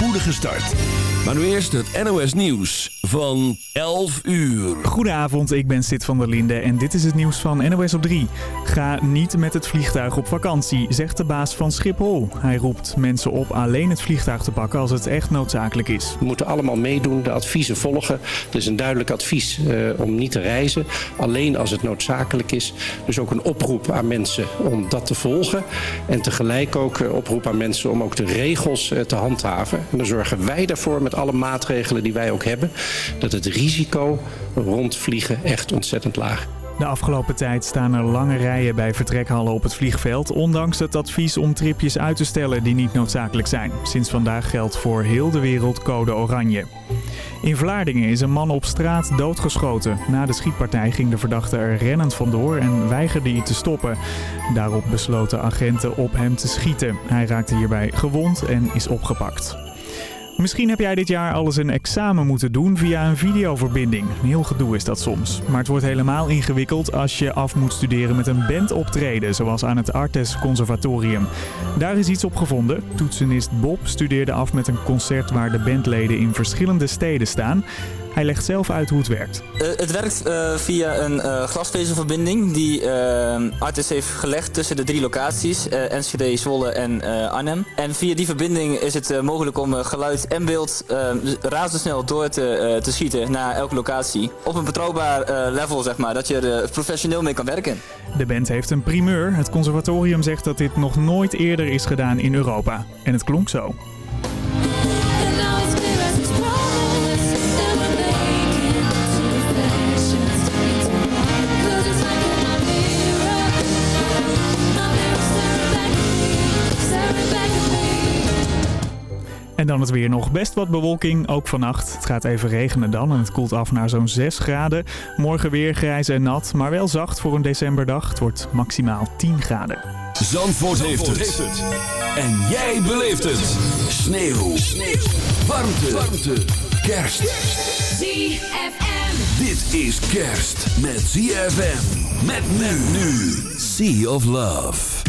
spoedige start. Maar nu eerst het NOS Nieuws van 11 uur. Goedenavond, ik ben Sid van der Linde en dit is het nieuws van NOS op 3. Ga niet met het vliegtuig op vakantie, zegt de baas van Schiphol. Hij roept mensen op alleen het vliegtuig te pakken als het echt noodzakelijk is. We moeten allemaal meedoen, de adviezen volgen. Het is een duidelijk advies eh, om niet te reizen, alleen als het noodzakelijk is. Dus ook een oproep aan mensen om dat te volgen. En tegelijk ook een oproep aan mensen om ook de regels eh, te handhaven. En dan zorgen wij ervoor met alle maatregelen die wij ook hebben... dat het risico rond vliegen echt ontzettend laag de afgelopen tijd staan er lange rijen bij vertrekhallen op het vliegveld, ondanks het advies om tripjes uit te stellen die niet noodzakelijk zijn. Sinds vandaag geldt voor heel de wereld code oranje. In Vlaardingen is een man op straat doodgeschoten. Na de schietpartij ging de verdachte er rennend vandoor en weigerde hij te stoppen. Daarop besloten agenten op hem te schieten. Hij raakte hierbij gewond en is opgepakt. Misschien heb jij dit jaar alles een examen moeten doen via een videoverbinding. Heel gedoe is dat soms. Maar het wordt helemaal ingewikkeld als je af moet studeren met een bandoptreden, zoals aan het Artes Conservatorium. Daar is iets op gevonden. Toetsenist Bob studeerde af met een concert waar de bandleden in verschillende steden staan. Hij legt zelf uit hoe het werkt. Uh, het werkt uh, via een uh, glasvezelverbinding die Artis heeft gelegd tussen de drie locaties, Enschede, Zwolle en Arnhem. En via die verbinding is het mogelijk om geluid en beeld razendsnel door te, te schieten naar elke locatie. Op een betrouwbaar level, zeg maar, dat je er professioneel mee kan werken. De band heeft een primeur. Het conservatorium zegt dat dit nog nooit eerder is gedaan in Europa. En het klonk zo. Dan het weer nog best wat bewolking, ook vannacht. Het gaat even regenen dan en het koelt af naar zo'n 6 graden. Morgen weer grijs en nat, maar wel zacht voor een decemberdag. Het wordt maximaal 10 graden. Zandvoort, heeft, het. En jij beleeft het. Sneeuw. Sneeuw. Warmte. Warmte. Kerst. ZFM. Dit is kerst met ZFM. Met men nu. Sea of Love.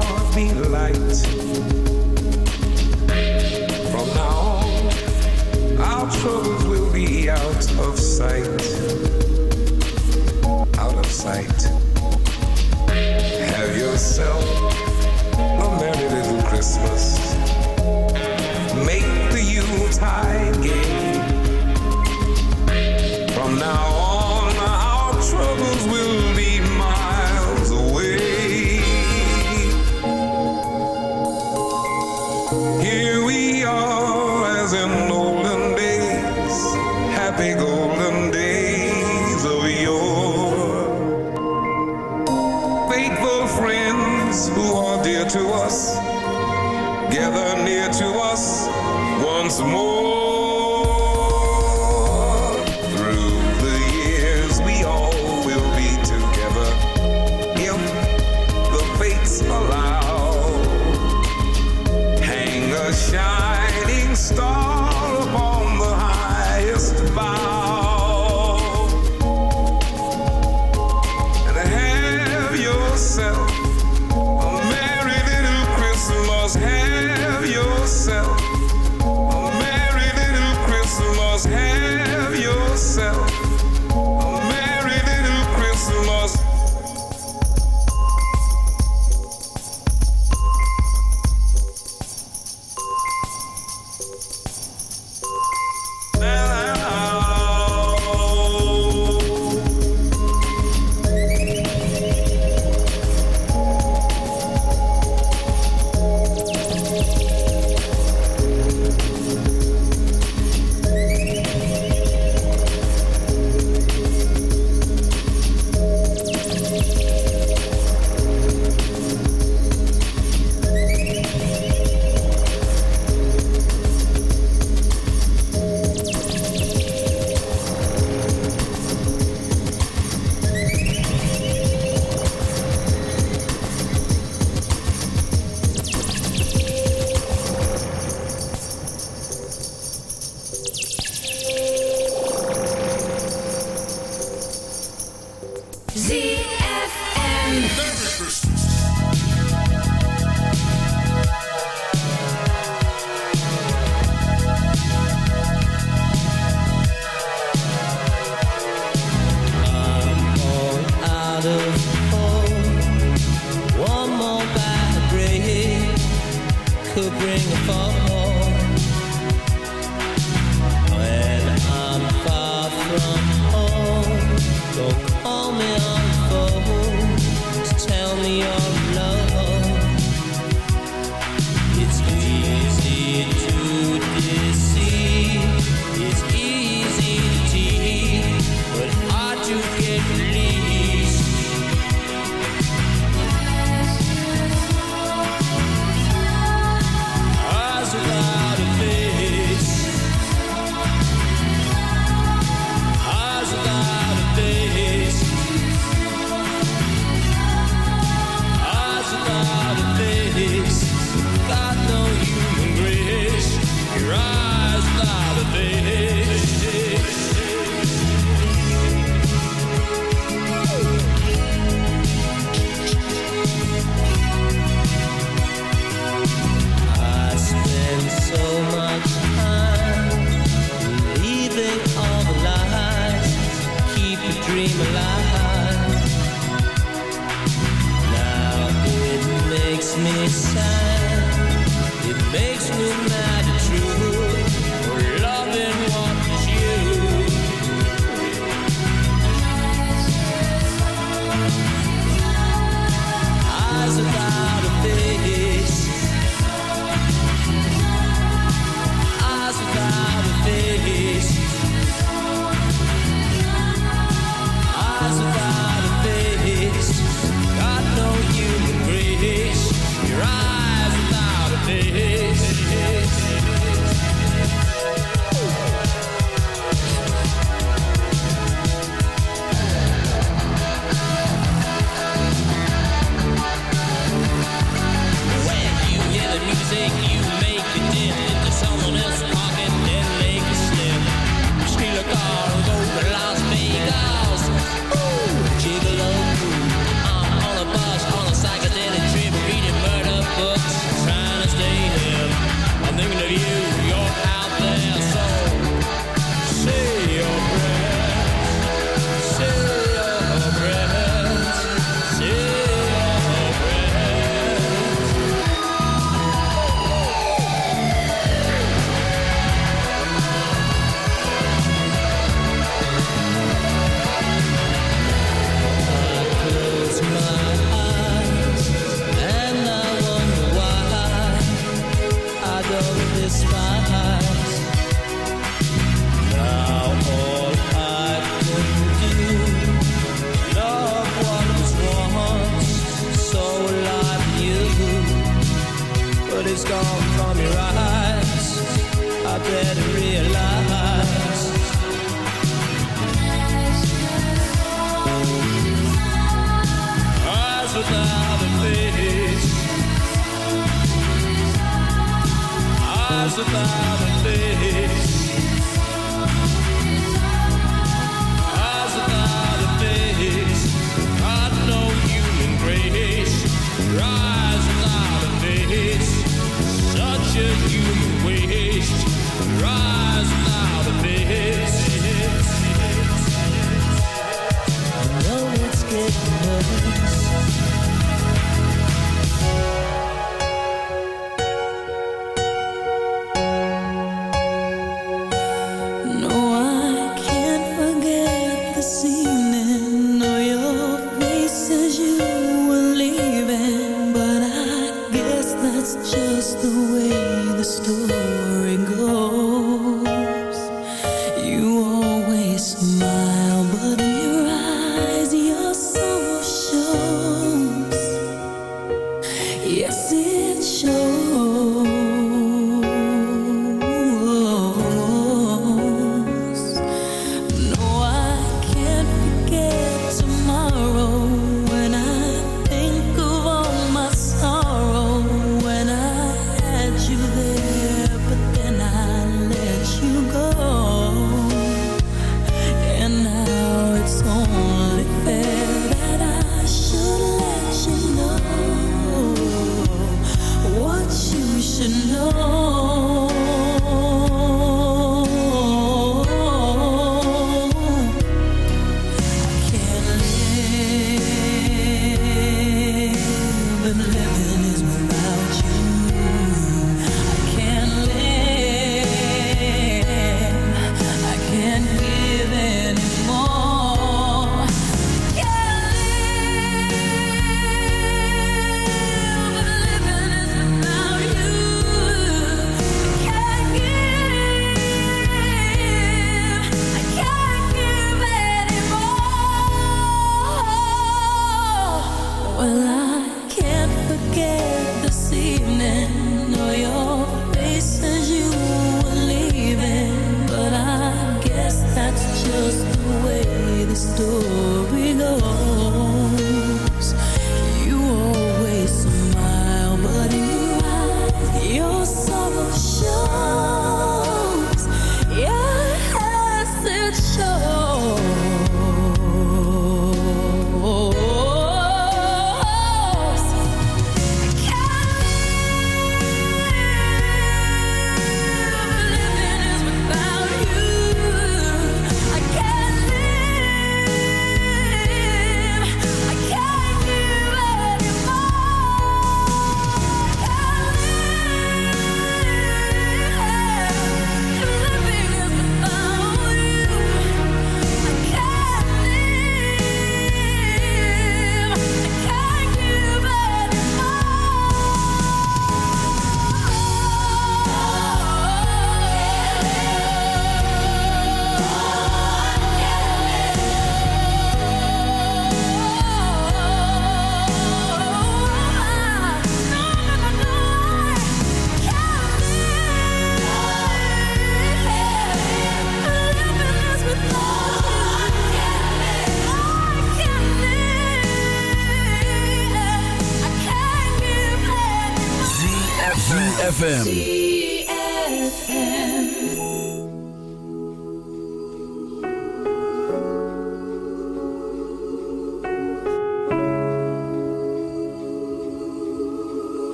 brought me light. From now on, our troubles will be out of sight. Out of sight. Have yourself a merry little Christmas. Make the Yuletide gay. From now on, our troubles will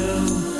do.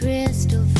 crystal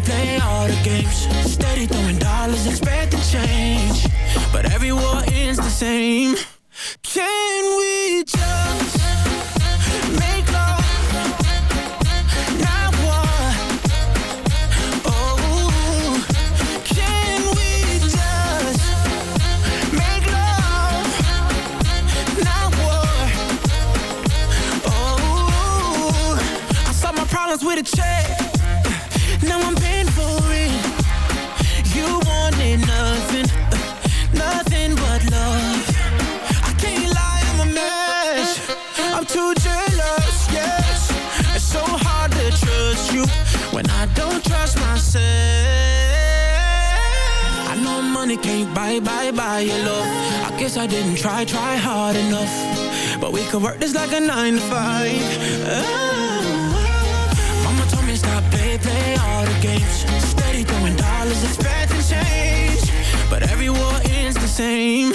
Play, play all the games. Steady throwing dollars, expecting change. But every war ends the same. Buy your love. I guess I didn't try, try hard enough. But we could work this like a nine to five. Oh. Mama told me stop play, play all the games. Steady throwing dollars, expecting change. But every war ends the same.